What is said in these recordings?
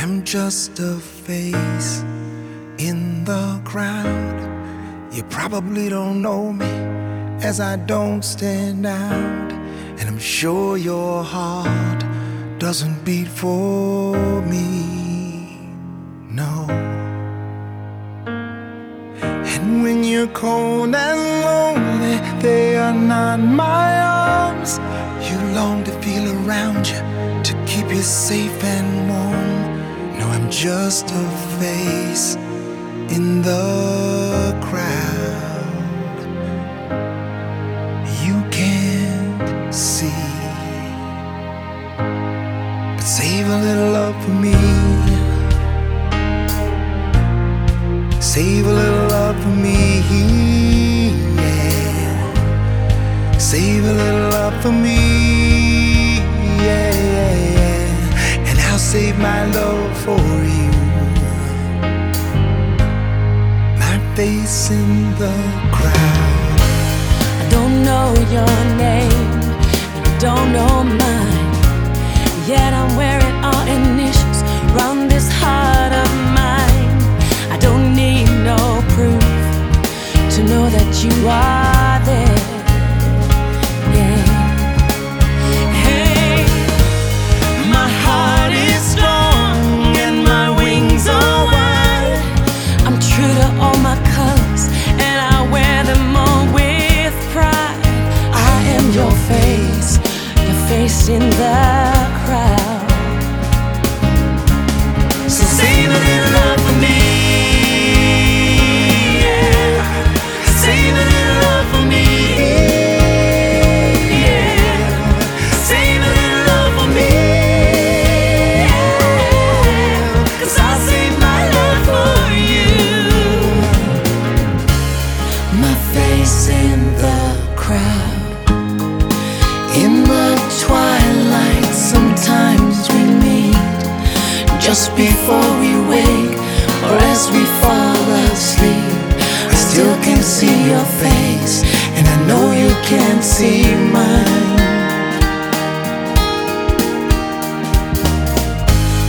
I'm just a face in the crowd. You probably don't know me as I don't stand out. And I'm sure your heart doesn't beat for me. No. And when you're cold and lonely, they are not my arms. You long to feel around you to keep you safe and warm. I'm just a face in the crowd. You can't see. But save a little love for me. Save a little love for me. Yeah. Save a little love for me. My love for you. My face in the crowd. I don't know your name, don't know mine. Yet I'm wearing our initials round this heart of mine. I don't need no proof to know that you are just before we wake or as we fall asleep. I still can see your face, and I know you can't see mine.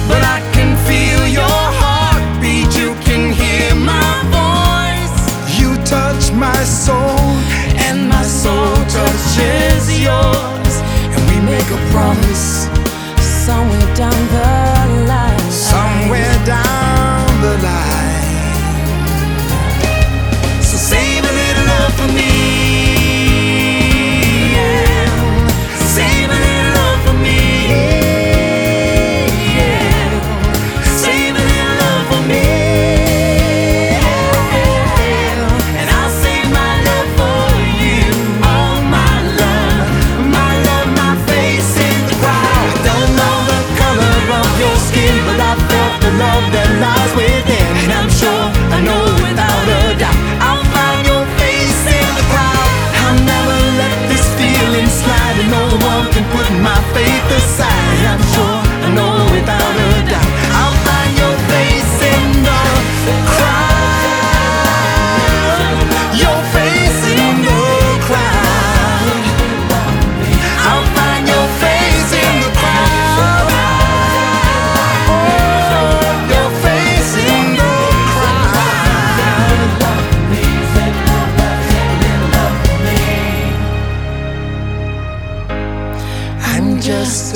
But I can feel your heartbeat. You can hear my voice. You touch my soul, and my soul touches yours. And we make a promise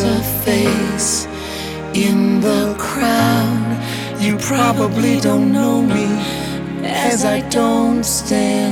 a face in the crowd. You probably don't know me as I don't stand.